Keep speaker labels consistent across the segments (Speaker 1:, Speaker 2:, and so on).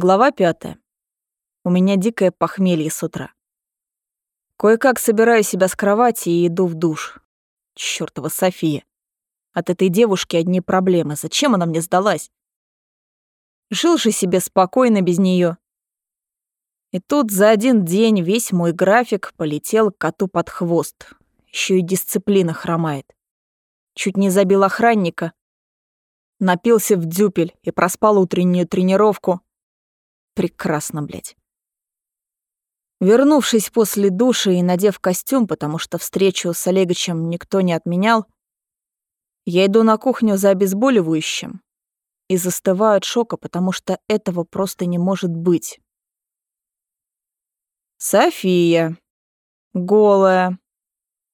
Speaker 1: Глава пятая. У меня дикое похмелье с утра. Кое-как собираю себя с кровати и иду в душ. Чёртова София. От этой девушки одни проблемы. Зачем она мне сдалась? Жил же себе спокойно без неё. И тут за один день весь мой график полетел коту под хвост. Ещё и дисциплина хромает. Чуть не забил охранника. Напился в дюпель и проспал утреннюю тренировку Прекрасно, блядь. Вернувшись после души и надев костюм, потому что встречу с Олегочем никто не отменял, я иду на кухню за обезболивающим и застываю от шока, потому что этого просто не может быть. София. Голая.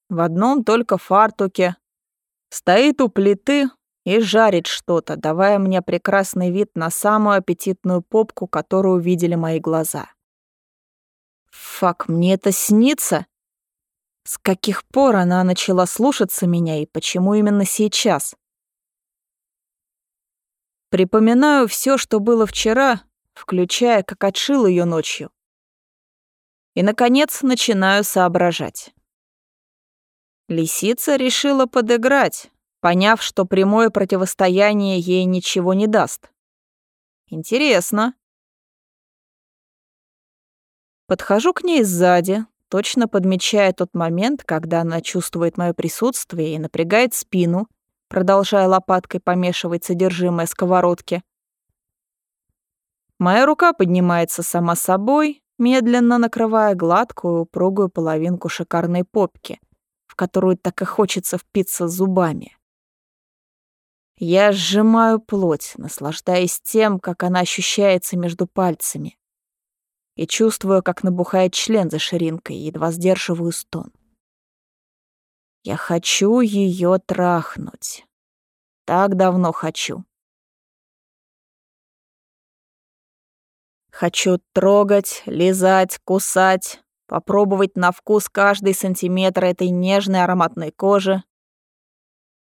Speaker 1: В одном только фартуке. Стоит у плиты, и жарит что-то, давая мне прекрасный вид на самую аппетитную попку, которую видели мои глаза. Фак, мне это снится? С каких пор она начала слушаться меня и почему именно сейчас? Припоминаю все, что было вчера, включая, как отшил ее ночью. И, наконец, начинаю соображать. Лисица решила подыграть, поняв, что прямое противостояние ей ничего не даст. Интересно. Подхожу к ней сзади, точно подмечая тот момент, когда она чувствует мое присутствие и напрягает спину, продолжая лопаткой помешивать содержимое сковородки. Моя рука поднимается сама собой, медленно накрывая гладкую, упругую половинку шикарной попки, в которую так и хочется впиться зубами. Я сжимаю плоть, наслаждаясь тем, как она ощущается между пальцами. И чувствую, как набухает член за ширинкой, едва сдерживаю стон. Я хочу ее трахнуть. Так давно хочу. Хочу трогать, лизать, кусать, попробовать на вкус каждый сантиметр этой нежной ароматной кожи,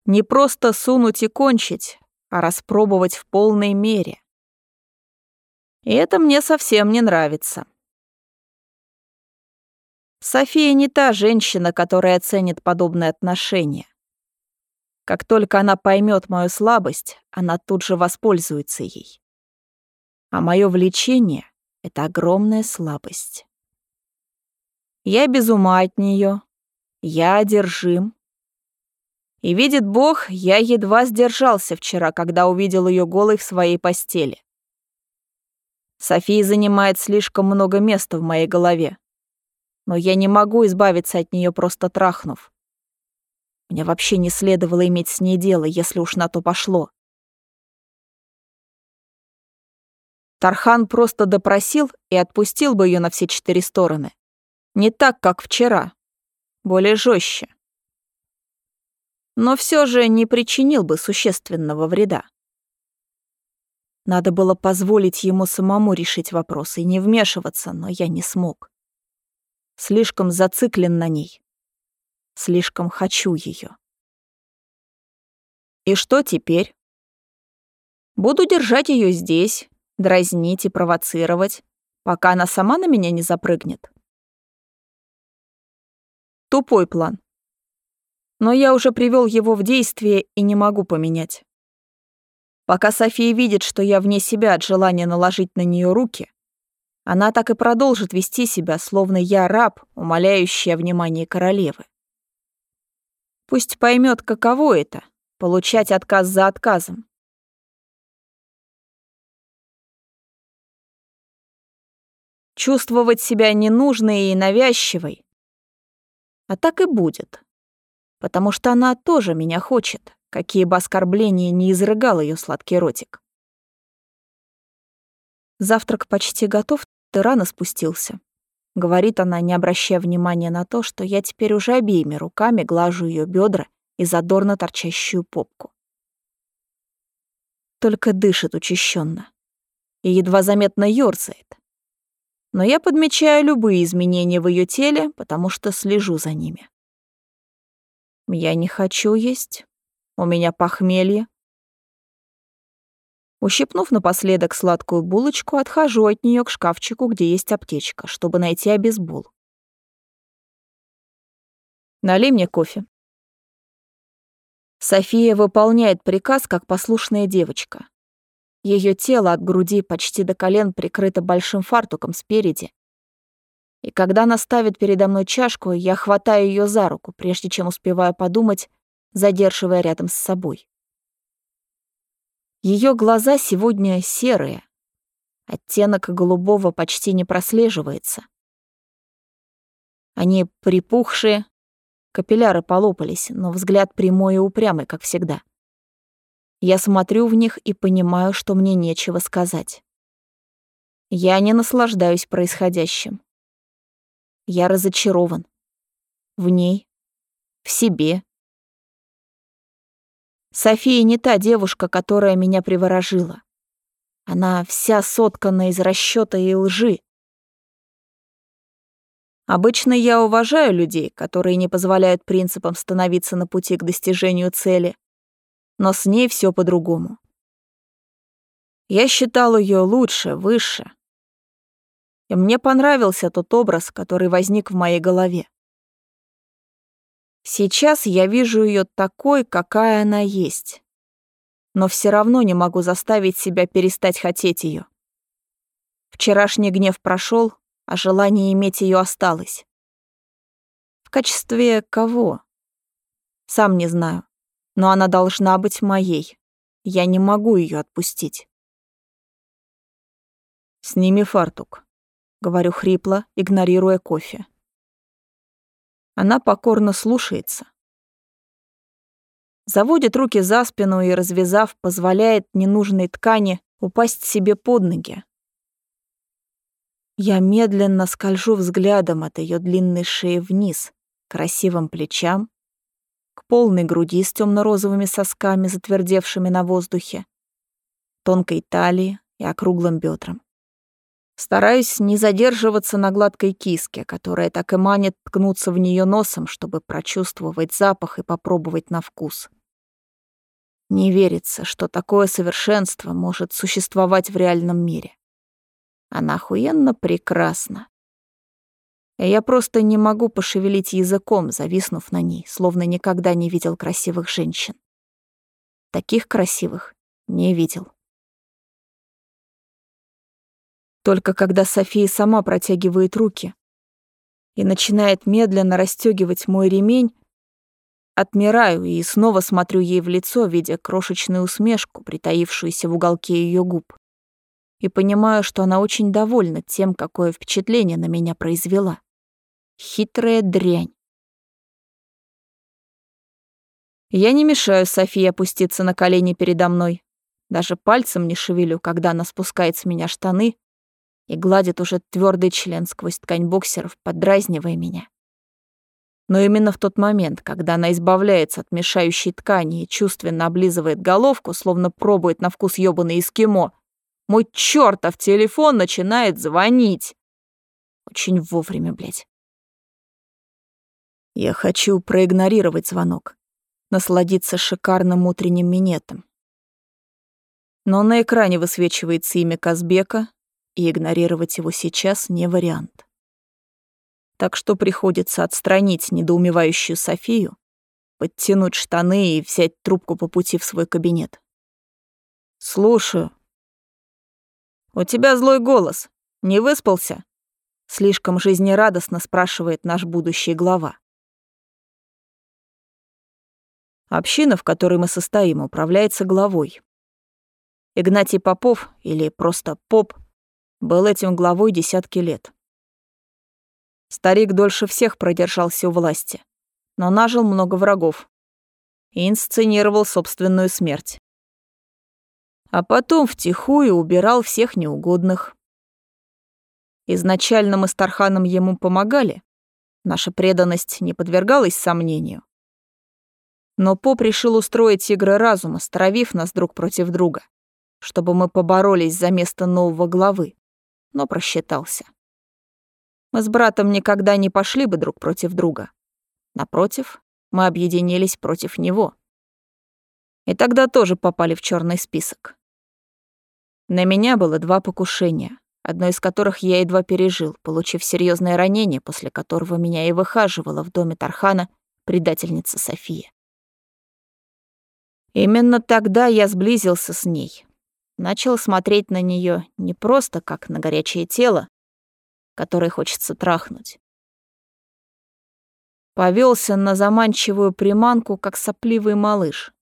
Speaker 1: не просто сунуть и кончить, а распробовать в полной мере. И это мне совсем не нравится. София не та женщина, которая оценит подобное отношение. Как только она поймет мою слабость, она тут же воспользуется ей. А мое влечение — это огромная слабость. Я без ума от нее, я одержим, и видит Бог, я едва сдержался вчера, когда увидел ее голой в своей постели. София занимает слишком много места в моей голове. Но я не могу избавиться от нее просто трахнув. Мне вообще не следовало иметь с ней дело, если уж на то пошло. Тархан просто допросил и отпустил бы ее на все четыре стороны. Не так, как вчера. Более жестче но все же не причинил бы существенного вреда. Надо было позволить ему самому решить вопрос и не вмешиваться, но я не смог. Слишком зациклен на ней. Слишком хочу ее. И что теперь? Буду держать ее здесь, дразнить и провоцировать, пока она сама на меня не запрыгнет. Тупой план но я уже привел его в действие и не могу поменять. Пока София видит, что я вне себя от желания наложить на нее руки, она так и продолжит вести себя, словно я раб, умоляющий о внимании королевы. Пусть поймет, каково это — получать отказ за отказом. Чувствовать себя ненужной и навязчивой. А так и будет потому что она тоже меня хочет, какие бы оскорбления не изрыгал ее сладкий ротик. Завтрак почти готов, ты рано спустился. Говорит она, не обращая внимания на то, что я теперь уже обеими руками глажу ее бедра и задорно торчащую попку. Только дышит учащенно и едва заметно ёрзает. Но я подмечаю любые изменения в ее теле, потому что слежу за ними. Я не хочу есть. У меня похмелье. Ущипнув напоследок сладкую булочку, отхожу от нее к шкафчику, где есть аптечка, чтобы найти обезбол. Налей мне кофе. София выполняет приказ, как послушная девочка. Ее тело от груди почти до колен прикрыто большим фартуком спереди. И когда она ставит передо мной чашку, я хватаю ее за руку, прежде чем успеваю подумать, задерживая рядом с собой. Ее глаза сегодня серые. Оттенок голубого почти не прослеживается. Они припухшие, капилляры полопались, но взгляд прямой и упрямый, как всегда. Я смотрю в них и понимаю, что мне нечего сказать. Я не наслаждаюсь происходящим. Я разочарован. В ней, в себе. София не та девушка, которая меня приворожила. Она вся соткана из расчёта и лжи. Обычно я уважаю людей, которые не позволяют принципам становиться на пути к достижению цели но с ней все по-другому. Я считал ее лучше, выше. И мне понравился тот образ, который возник в моей голове. Сейчас я вижу ее такой, какая она есть. Но все равно не могу заставить себя перестать хотеть ее. Вчерашний гнев прошел, а желание иметь ее осталось. В качестве кого? Сам не знаю но она должна быть моей. Я не могу ее отпустить. «Сними фартук», — говорю хрипло, игнорируя кофе. Она покорно слушается. Заводит руки за спину и, развязав, позволяет ненужной ткани упасть себе под ноги. Я медленно скольжу взглядом от ее длинной шеи вниз, красивым плечам, к полной груди с темно-розовыми сосками, затвердевшими на воздухе, тонкой талии и округлым бедрам. Стараюсь не задерживаться на гладкой киске, которая так и манит ткнуться в нее носом, чтобы прочувствовать запах и попробовать на вкус. Не верится, что такое совершенство может существовать в реальном мире. Она охуенно прекрасна. Я просто не могу пошевелить языком, зависнув на ней, словно никогда не видел красивых женщин. Таких красивых не видел. Только когда София сама протягивает руки и начинает медленно расстегивать мой ремень, отмираю и снова смотрю ей в лицо, видя крошечную усмешку, притаившуюся в уголке ее губ, и понимаю, что она очень довольна тем, какое впечатление на меня произвела. Хитрая дрянь. Я не мешаю Софии опуститься на колени передо мной. Даже пальцем не шевелю, когда она спускает с меня штаны и гладит уже твердый член сквозь ткань боксеров, подразнивая меня. Но именно в тот момент, когда она избавляется от мешающей ткани и чувственно облизывает головку, словно пробует на вкус ёбаный эскимо, мой чёртов телефон начинает звонить. Очень вовремя, блядь. Я хочу проигнорировать звонок, насладиться шикарным утренним минетом. Но на экране высвечивается имя Казбека, и игнорировать его сейчас не вариант. Так что приходится отстранить недоумевающую Софию, подтянуть штаны и взять трубку по пути в свой кабинет. «Слушаю». «У тебя злой голос. Не выспался?» Слишком жизнерадостно спрашивает наш будущий глава. Община, в которой мы состоим, управляется главой. Игнатий Попов, или просто Поп, был этим главой десятки лет. Старик дольше всех продержался у власти, но нажил много врагов и инсценировал собственную смерть. А потом втихую убирал всех неугодных. Изначально мы с Тарханом ему помогали, наша преданность не подвергалась сомнению. Но Поп решил устроить игры разума, стравив нас друг против друга, чтобы мы поборолись за место нового главы, но просчитался. Мы с братом никогда не пошли бы друг против друга. Напротив, мы объединились против него. И тогда тоже попали в черный список. На меня было два покушения, одно из которых я едва пережил, получив серьезное ранение, после которого меня и выхаживала в доме Тархана предательница София. Именно тогда я сблизился с ней. Начал смотреть на нее не просто как на горячее тело, которое хочется трахнуть. Повелся на заманчивую приманку, как сопливый малыш.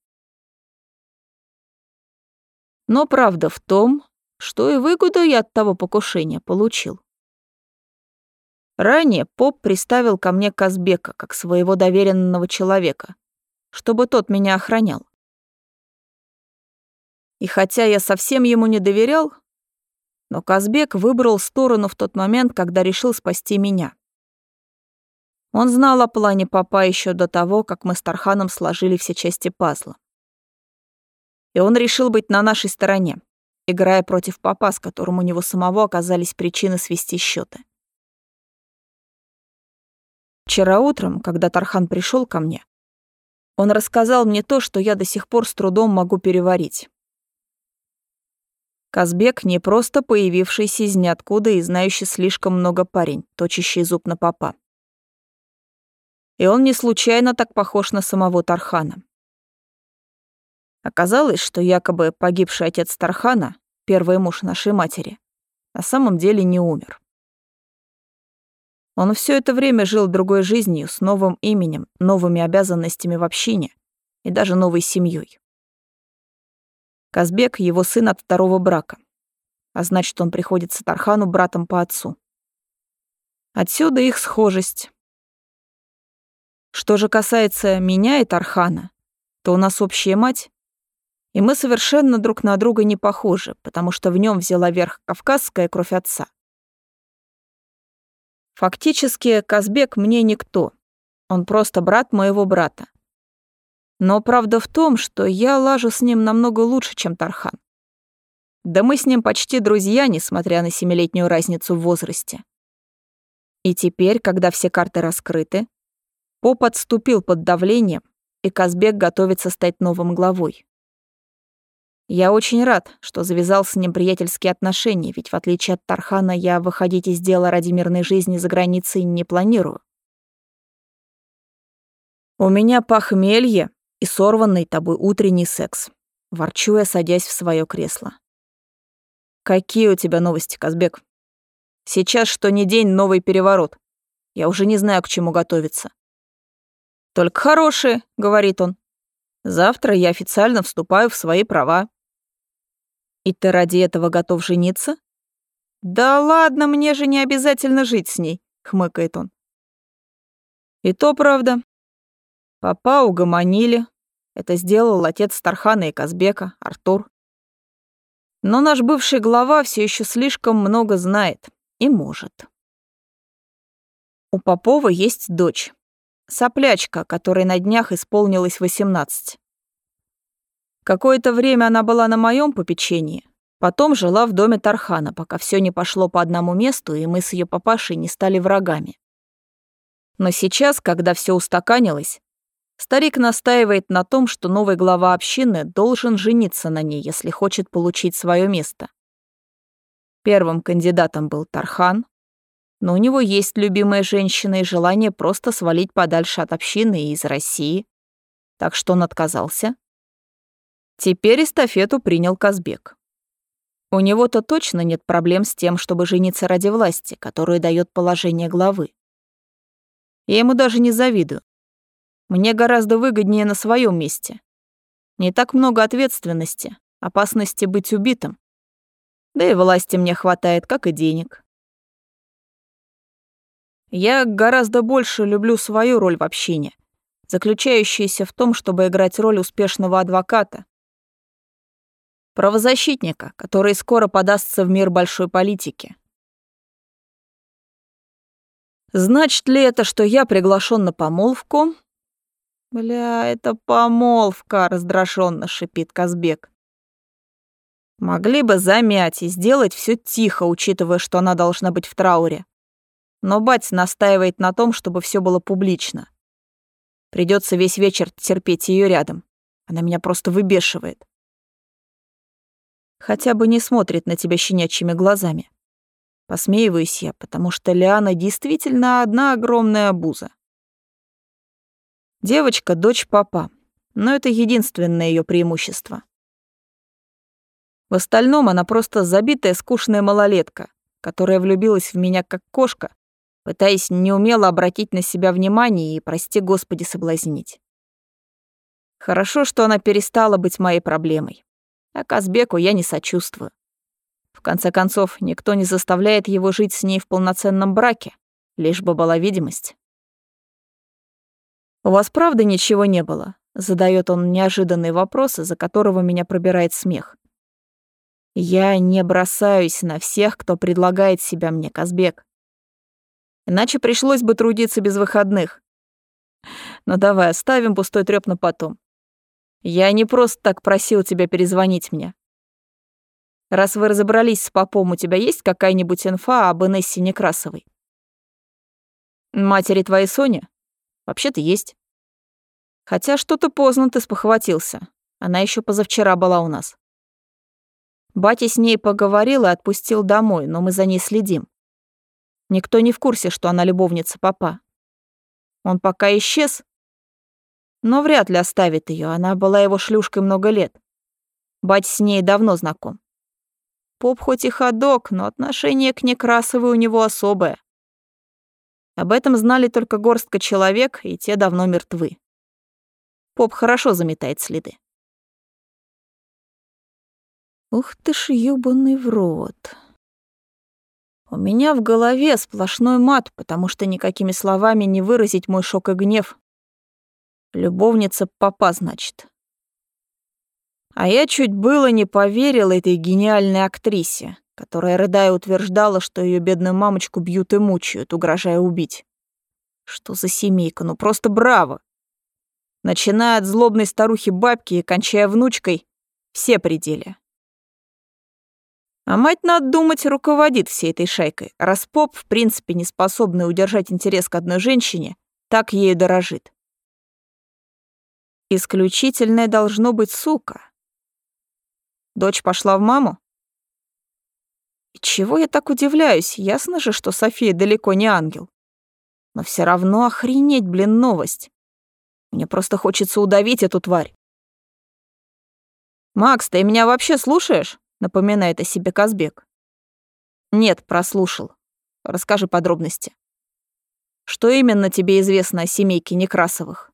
Speaker 1: Но правда в том, что и выгоду я от того покушения получил. Ранее поп приставил ко мне Казбека как своего доверенного человека, чтобы тот меня охранял. И хотя я совсем ему не доверял, но Казбек выбрал сторону в тот момент, когда решил спасти меня. Он знал о плане папа еще до того, как мы с Тарханом сложили все части пазла. И он решил быть на нашей стороне, играя против папа, с которым у него самого оказались причины свести счеты. Вчера утром, когда Тархан пришел ко мне, он рассказал мне то, что я до сих пор с трудом могу переварить. Казбек не просто появившийся из ниоткуда и знающий слишком много парень, точащий зуб на папа. И он не случайно так похож на самого Тархана. Оказалось, что якобы погибший отец Тархана, первый муж нашей матери, на самом деле не умер. Он все это время жил другой жизнью, с новым именем, новыми обязанностями в общине и даже новой семьей. Казбек — его сын от второго брака, а значит, он приходится Тархану братом по отцу. Отсюда их схожесть. Что же касается меня и Тархана, то у нас общая мать, и мы совершенно друг на друга не похожи, потому что в нем взяла верх кавказская кровь отца. Фактически, Казбек мне никто. Он просто брат моего брата. Но правда в том, что я лажу с ним намного лучше, чем Тархан. Да мы с ним почти друзья, несмотря на семилетнюю разницу в возрасте. И теперь, когда все карты раскрыты, Поп отступил под давлением, и Казбек готовится стать новым главой. Я очень рад, что завязал с ним приятельские отношения, ведь в отличие от Тархана я выходить из дела ради мирной жизни за границей не планирую. У меня похмелье и сорванный тобой утренний секс. Ворчу я, садясь в свое кресло. Какие у тебя новости, Казбек? Сейчас что ни день новый переворот. Я уже не знаю, к чему готовиться. Только хорошие, говорит он. Завтра я официально вступаю в свои права. И ты ради этого готов жениться? Да ладно, мне же не обязательно жить с ней, хмыкает он. И то правда. Папа угомонили. Это сделал отец Тархана и Казбека, Артур. Но наш бывший глава все еще слишком много знает и может. У Попова есть дочь. Соплячка, которой на днях исполнилось 18. Какое-то время она была на моем попечении. Потом жила в доме Тархана, пока все не пошло по одному месту, и мы с ее папашей не стали врагами. Но сейчас, когда все устаканилось, старик настаивает на том, что новый глава общины должен жениться на ней, если хочет получить свое место. Первым кандидатом был Тархан, но у него есть любимая женщина и желание просто свалить подальше от общины и из России. Так что он отказался Теперь эстафету принял Казбек. У него-то точно нет проблем с тем, чтобы жениться ради власти, которую дает положение главы. Я ему даже не завидую. Мне гораздо выгоднее на своем месте. Не так много ответственности, опасности быть убитым. Да и власти мне хватает, как и денег. Я гораздо больше люблю свою роль в общине, заключающуюся в том, чтобы играть роль успешного адвоката, правозащитника, который скоро подастся в мир большой политики. Значит ли это, что я приглашен на помолвку? Бля, это помолвка, раздраженно шипит Казбек. Могли бы замять и сделать все тихо, учитывая, что она должна быть в трауре. Но бать настаивает на том, чтобы все было публично. Придется весь вечер терпеть ее рядом. Она меня просто выбешивает. Хотя бы не смотрит на тебя щенячьими глазами. Посмеиваюсь я, потому что Лиана действительно одна огромная обуза. Девочка — дочь папа, но это единственное ее преимущество. В остальном она просто забитая скучная малолетка, которая влюбилась в меня как кошка, пытаясь неумело обратить на себя внимание и, прости господи, соблазнить. Хорошо, что она перестала быть моей проблемой. А Казбеку я не сочувствую. В конце концов, никто не заставляет его жить с ней в полноценном браке, лишь бы была видимость. «У вас правда ничего не было?» — задает он неожиданные вопросы, за которого меня пробирает смех. «Я не бросаюсь на всех, кто предлагает себя мне, Казбек. Иначе пришлось бы трудиться без выходных. Но давай оставим пустой трёп на потом. Я не просто так просил тебя перезвонить мне. Раз вы разобрались с попом, у тебя есть какая-нибудь инфа об Инессе Некрасовой? Матери твоей Сони? Вообще-то есть. Хотя что-то поздно ты спохватился. Она еще позавчера была у нас. Батя с ней поговорил и отпустил домой, но мы за ней следим. Никто не в курсе, что она любовница папа. Он пока исчез, но вряд ли оставит ее. Она была его шлюшкой много лет. Бать с ней давно знаком. Поп хоть и ходок, но отношение к Некрасовой у него особое. Об этом знали только горстка человек, и те давно мертвы. Поп хорошо заметает следы. Ух ты ж ёбаный в рот. У меня в голове сплошной мат, потому что никакими словами не выразить мой шок и гнев, Любовница папа, значит. А я чуть было не поверил этой гениальной актрисе, которая, рыдая, утверждала, что ее бедную мамочку бьют и мучают, угрожая убить. Что за семейка, ну просто браво! Начиная от злобной старухи-бабки и кончая внучкой, все пределы. А мать, надо думать, руководит всей этой шайкой, раз поп, в принципе, не способный удержать интерес к одной женщине, так ею дорожит. Исключительная должно быть сука. Дочь пошла в маму? Чего я так удивляюсь? Ясно же, что София далеко не ангел. Но все равно охренеть, блин, новость. Мне просто хочется удавить эту тварь. «Макс, ты меня вообще слушаешь?» — напоминает о себе Казбек. «Нет, прослушал. Расскажи подробности. Что именно тебе известно о семейке Некрасовых?»